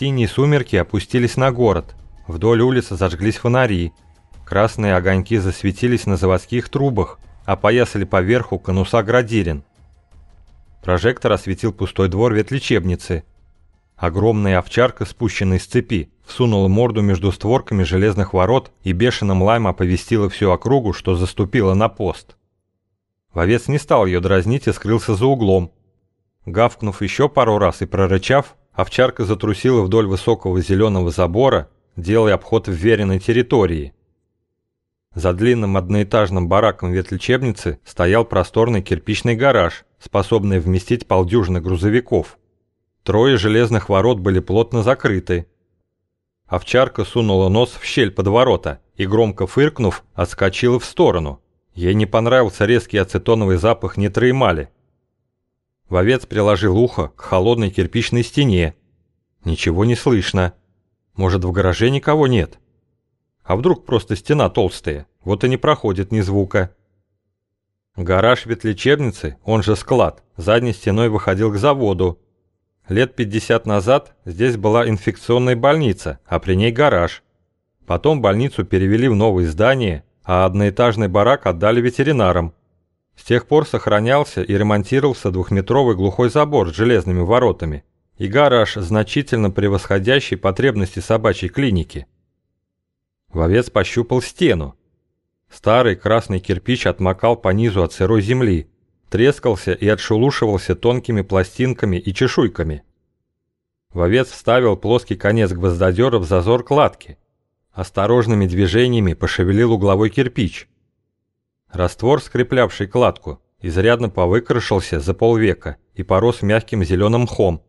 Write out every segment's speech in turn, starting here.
Синие сумерки опустились на город. Вдоль улицы зажглись фонари. Красные огоньки засветились на заводских трубах, опоясали поверху конуса градирин. Прожектор осветил пустой двор ветлечебницы. Огромная овчарка, спущенная с цепи, всунула морду между створками железных ворот и бешеным лаем оповестила всю округу, что заступила на пост. Вовец не стал ее дразнить и скрылся за углом. Гавкнув еще пару раз и прорычав, овчарка затрусила вдоль высокого зеленого забора, делая обход вверенной территории. За длинным одноэтажным бараком ветлечебницы стоял просторный кирпичный гараж, способный вместить полдюжины грузовиков. Трое железных ворот были плотно закрыты. Овчарка сунула нос в щель под ворота и, громко фыркнув, отскочила в сторону. Ей не понравился резкий ацетоновый запах нитроэмали. Вовец приложил ухо к холодной кирпичной стене. Ничего не слышно. Может, в гараже никого нет? А вдруг просто стена толстая, вот и не проходит ни звука. Гараж ветлечебницы, он же склад, задней стеной выходил к заводу. Лет 50 назад здесь была инфекционная больница, а при ней гараж. Потом больницу перевели в новое здание, а одноэтажный барак отдали ветеринарам. С тех пор сохранялся и ремонтировался двухметровый глухой забор с железными воротами и гараж, значительно превосходящий потребности собачьей клиники. Вовец пощупал стену. Старый красный кирпич отмокал по низу от сырой земли, трескался и отшелушивался тонкими пластинками и чешуйками. Вовец вставил плоский конец гвоздодера в зазор кладки. Осторожными движениями пошевелил угловой кирпич. Раствор, скреплявший кладку, изрядно повыкрашился за полвека и порос мягким зеленым мхом.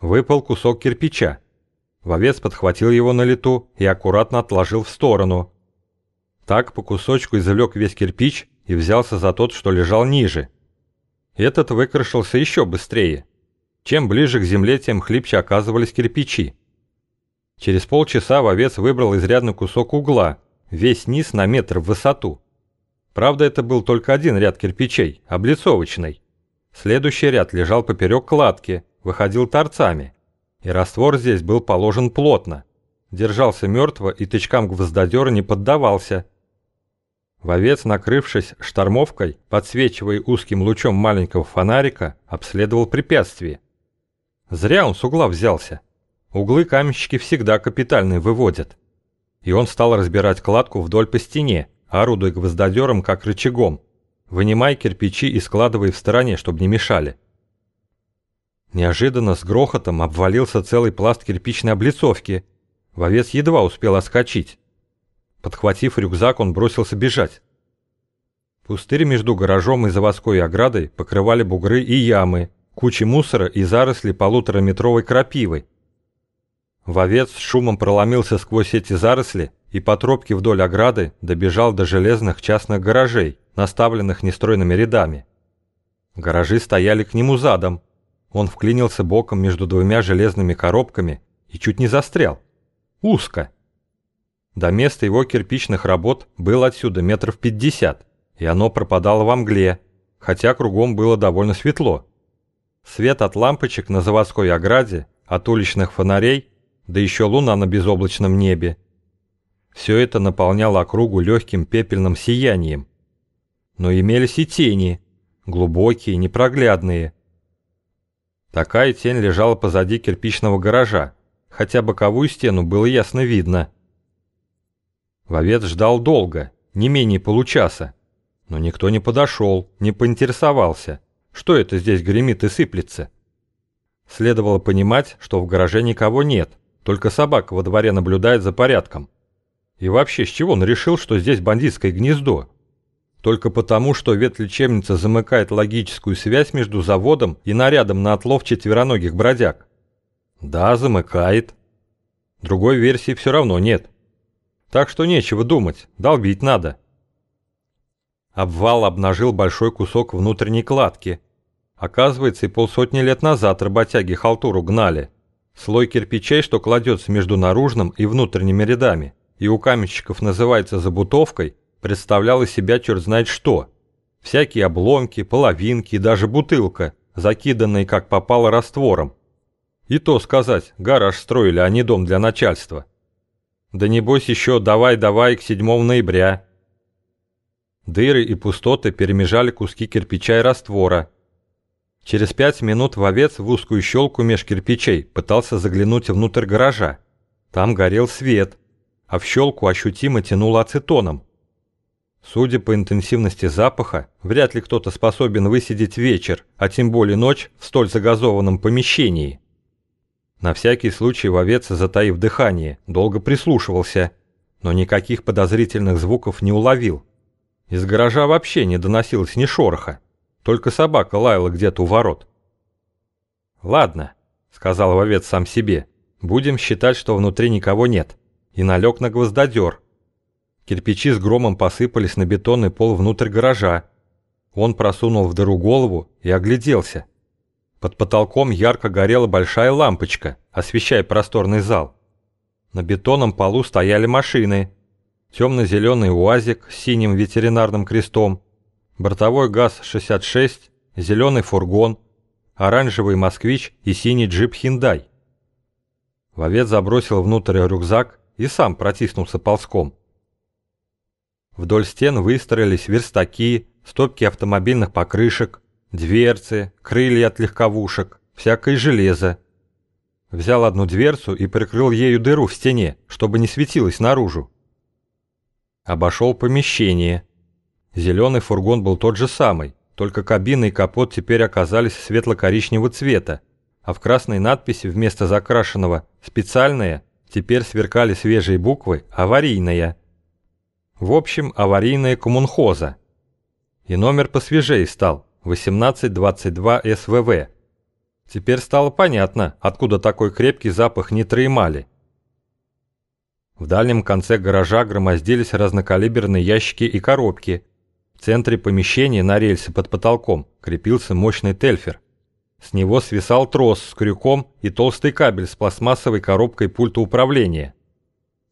Выпал кусок кирпича. Вовец подхватил его на лету и аккуратно отложил в сторону. Так по кусочку извлек весь кирпич и взялся за тот, что лежал ниже. Этот выкрашился еще быстрее. Чем ближе к земле, тем хлипче оказывались кирпичи. Через полчаса вовец выбрал изрядный кусок угла, весь низ на метр в высоту. Правда, это был только один ряд кирпичей, облицовочный. Следующий ряд лежал поперек кладки, выходил торцами и раствор здесь был положен плотно. Держался мертво и тычкам гвоздодера не поддавался. Вовец, накрывшись штормовкой, подсвечивая узким лучом маленького фонарика, обследовал препятствие. Зря он с угла взялся. Углы каменщики всегда капитальные выводят. И он стал разбирать кладку вдоль по стене, орудуя гвоздодером как рычагом, вынимая кирпичи и складывая в стороне, чтобы не мешали. Неожиданно с грохотом обвалился целый пласт кирпичной облицовки. Вовец едва успел оскочить. Подхватив рюкзак, он бросился бежать. Пустырь между гаражом и заводской оградой покрывали бугры и ямы, кучи мусора и заросли полутораметровой крапивы. Вовец с шумом проломился сквозь эти заросли и по тропке вдоль ограды добежал до железных частных гаражей, наставленных нестройными рядами. Гаражи стояли к нему задом, он вклинился боком между двумя железными коробками и чуть не застрял. Узко. До места его кирпичных работ было отсюда метров пятьдесят, и оно пропадало во мгле, хотя кругом было довольно светло. Свет от лампочек на заводской ограде, от уличных фонарей, да еще луна на безоблачном небе. Все это наполняло округу легким пепельным сиянием. Но имелись и тени, глубокие, непроглядные, Такая тень лежала позади кирпичного гаража, хотя боковую стену было ясно видно. Вовец ждал долго, не менее получаса, но никто не подошел, не поинтересовался, что это здесь гремит и сыплется. Следовало понимать, что в гараже никого нет, только собака во дворе наблюдает за порядком. И вообще, с чего он решил, что здесь бандитское гнездо? Только потому, что ветлечебница замыкает логическую связь между заводом и нарядом на отлов четвероногих бродяг. Да, замыкает. Другой версии все равно нет. Так что нечего думать, долбить надо. Обвал обнажил большой кусок внутренней кладки. Оказывается, и полсотни лет назад работяги халтуру гнали. Слой кирпичей, что кладется между наружным и внутренними рядами, и у каменщиков называется забутовкой – представлял из себя черт знает что. Всякие обломки, половинки и даже бутылка, закиданные как попало раствором. И то сказать, гараж строили, а не дом для начальства. Да небось еще давай-давай к 7 ноября. Дыры и пустоты перемежали куски кирпича и раствора. Через пять минут вовец в узкую щелку меж кирпичей пытался заглянуть внутрь гаража. Там горел свет, а в щелку ощутимо тянуло ацетоном. Судя по интенсивности запаха, вряд ли кто-то способен высидеть вечер, а тем более ночь в столь загазованном помещении. На всякий случай вовец, затаив дыхание, долго прислушивался, но никаких подозрительных звуков не уловил. Из гаража вообще не доносилось ни шороха, только собака лаяла где-то у ворот. «Ладно», — сказал вовец сам себе, — «будем считать, что внутри никого нет», и налег на гвоздодер. Кирпичи с громом посыпались на бетонный пол внутрь гаража. Он просунул в дыру голову и огляделся. Под потолком ярко горела большая лампочка, освещая просторный зал. На бетонном полу стояли машины. Темно-зеленый УАЗик с синим ветеринарным крестом, бортовой ГАЗ-66, зеленый фургон, оранжевый москвич и синий джип Хиндай. Вовец забросил внутрь рюкзак и сам протиснулся ползком. Вдоль стен выстроились верстаки, стопки автомобильных покрышек, дверцы, крылья от легковушек, всякое железо. Взял одну дверцу и прикрыл ею дыру в стене, чтобы не светилось наружу. Обошел помещение. Зеленый фургон был тот же самый, только кабина и капот теперь оказались светло-коричневого цвета, а в красной надписи вместо закрашенного «специальное» теперь сверкали свежие буквы «аварийная». В общем, аварийная коммунхоза. И номер посвежее стал, 1822 СВВ. Теперь стало понятно, откуда такой крепкий запах нитроэмали. В дальнем конце гаража громоздились разнокалиберные ящики и коробки. В центре помещения на рельсе под потолком крепился мощный тельфер. С него свисал трос с крюком и толстый кабель с пластмассовой коробкой пульта управления.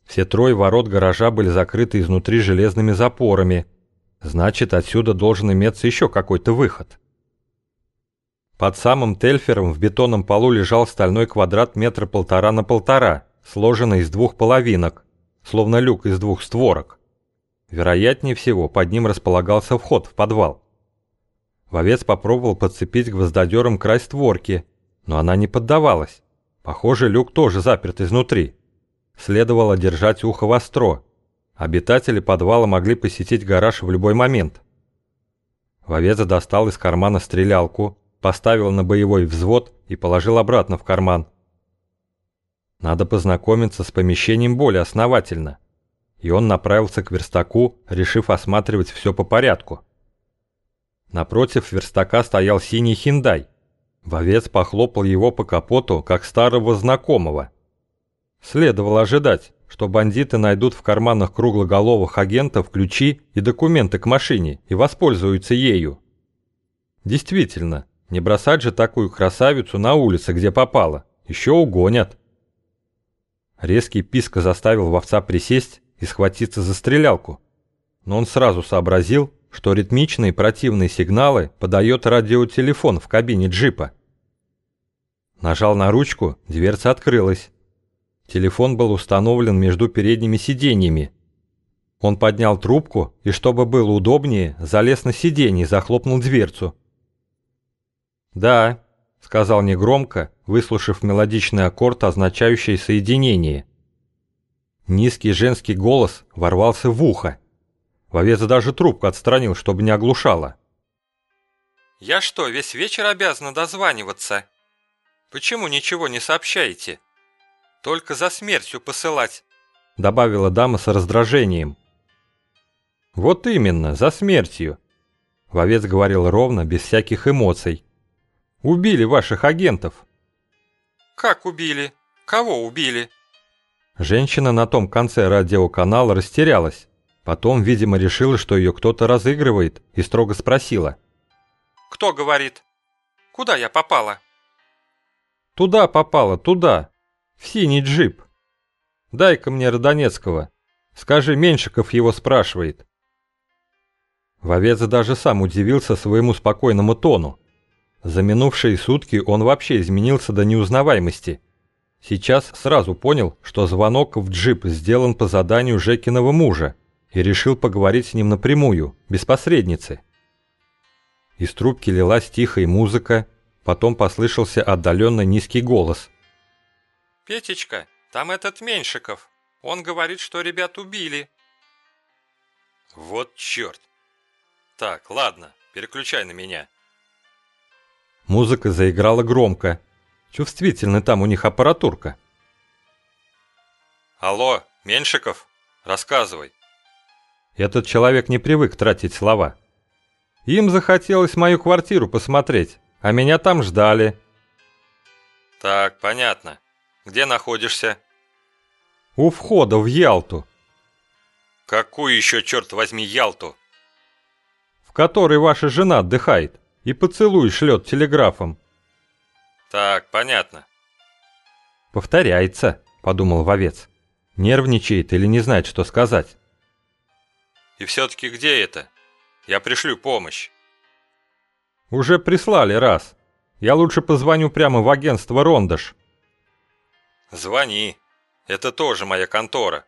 Все трое ворот гаража были закрыты изнутри железными запорами. Значит, отсюда должен иметься еще какой-то выход. Под самым тельфером в бетонном полу лежал стальной квадрат метра полтора на полтора, сложенный из двух половинок, словно люк из двух створок. Вероятнее всего, под ним располагался вход в подвал. Вовец попробовал подцепить гвоздодером край створки, но она не поддавалась. Похоже, люк тоже заперт изнутри. Следовало держать ухо востро. Обитатели подвала могли посетить гараж в любой момент. Вовец достал из кармана стрелялку, поставил на боевой взвод и положил обратно в карман. Надо познакомиться с помещением более основательно. И он направился к верстаку, решив осматривать все по порядку. Напротив верстака стоял синий хиндай. Вовец похлопал его по капоту, как старого знакомого. Следовало ожидать, что бандиты найдут в карманах круглоголовых агентов ключи и документы к машине и воспользуются ею. Действительно, не бросать же такую красавицу на улице, где попало, еще угонят. Резкий писк заставил вовца присесть и схватиться за стрелялку. Но он сразу сообразил, что ритмичные противные сигналы подает радиотелефон в кабине джипа. Нажал на ручку, дверца открылась. Телефон был установлен между передними сиденьями. Он поднял трубку и, чтобы было удобнее, залез на сиденье и захлопнул дверцу. «Да», — сказал негромко, выслушав мелодичный аккорд, означающий соединение. Низкий женский голос ворвался в ухо. Вовец даже трубку отстранил, чтобы не оглушало. «Я что, весь вечер обязана дозваниваться? Почему ничего не сообщаете?» Только за смертью посылать», — добавила дама с раздражением. «Вот именно, за смертью», — вовец говорил ровно, без всяких эмоций. «Убили ваших агентов». «Как убили? Кого убили?» Женщина на том конце радиоканала растерялась. Потом, видимо, решила, что ее кто-то разыгрывает, и строго спросила. «Кто говорит? Куда я попала?» «Туда попала, туда», в синий джип. Дай-ка мне Родонецкого. Скажи, Меньшиков его спрашивает. Вовец даже сам удивился своему спокойному тону. За минувшие сутки он вообще изменился до неузнаваемости. Сейчас сразу понял, что звонок в джип сделан по заданию Жекиного мужа и решил поговорить с ним напрямую, без посредницы. Из трубки лилась тихая музыка, потом послышался отдаленно низкий голос. «Петечка, там этот Меньшиков. Он говорит, что ребят убили». «Вот черт! Так, ладно, переключай на меня». Музыка заиграла громко. Чувствительно там у них аппаратурка. «Алло, Меньшиков, рассказывай». Этот человек не привык тратить слова. Им захотелось мою квартиру посмотреть, а меня там ждали. Так, понятно. Где находишься? У входа в Ялту. Какую еще, черт возьми, Ялту? В которой ваша жена отдыхает и поцелуй шлет телеграфом. Так, понятно. Повторяется, подумал вовец. Нервничает или не знает, что сказать. И все-таки где это? Я пришлю помощь. Уже прислали раз. Я лучше позвоню прямо в агентство Рондаш. Звони. Это тоже моя контора.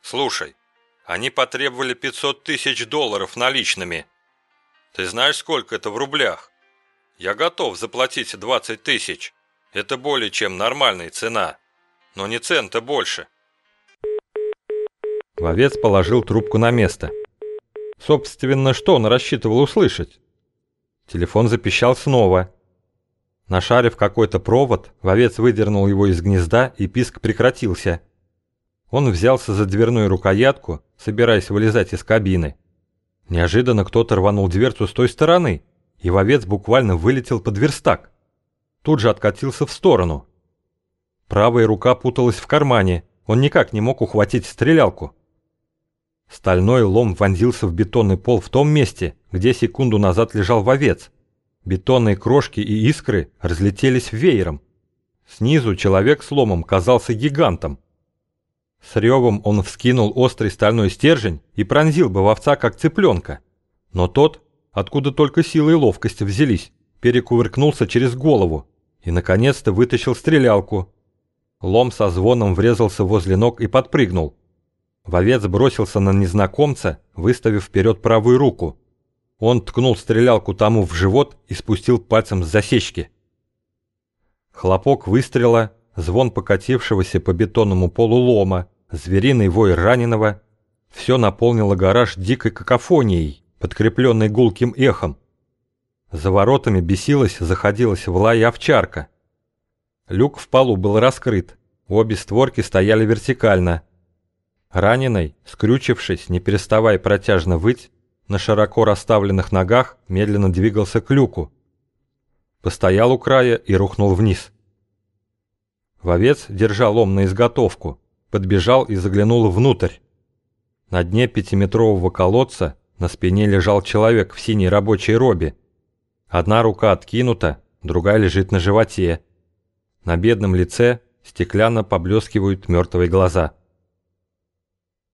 Слушай, они потребовали 500 тысяч долларов наличными. Ты знаешь, сколько это в рублях? Я готов заплатить 20 тысяч. Это более чем нормальная цена. Но не цента больше. Вовец положил трубку на место. Собственно, что он рассчитывал услышать? Телефон запищал снова. Нашарив какой-то провод, вовец выдернул его из гнезда, и писк прекратился. Он взялся за дверную рукоятку, собираясь вылезать из кабины. Неожиданно кто-то рванул дверцу с той стороны, и вовец буквально вылетел под верстак. Тут же откатился в сторону. Правая рука путалась в кармане, он никак не мог ухватить стрелялку. Стальной лом вонзился в бетонный пол в том месте, где секунду назад лежал вовец. Бетонные крошки и искры разлетелись веером. Снизу человек с ломом казался гигантом. С ревом он вскинул острый стальной стержень и пронзил бы вовца как цыпленка. Но тот, откуда только сила и ловкость взялись, перекувыркнулся через голову и, наконец-то, вытащил стрелялку. Лом со звоном врезался возле ног и подпрыгнул. Вовец бросился на незнакомца, выставив вперед правую руку. Он ткнул стрелялку тому в живот и спустил пальцем с засечки. Хлопок выстрела, звон покатившегося по бетонному полу лома, звериный вой раненого — все наполнило гараж дикой какофонией, подкрепленной гулким эхом. За воротами бесилась, заходилась в лай овчарка. Люк в полу был раскрыт, обе створки стояли вертикально — Раненый, скрючившись, не переставая протяжно выть, на широко расставленных ногах медленно двигался к люку. Постоял у края и рухнул вниз. Вовец держал лом на изготовку, подбежал и заглянул внутрь. На дне пятиметрового колодца на спине лежал человек в синей рабочей робе. Одна рука откинута, другая лежит на животе. На бедном лице стеклянно поблескивают мертвые глаза.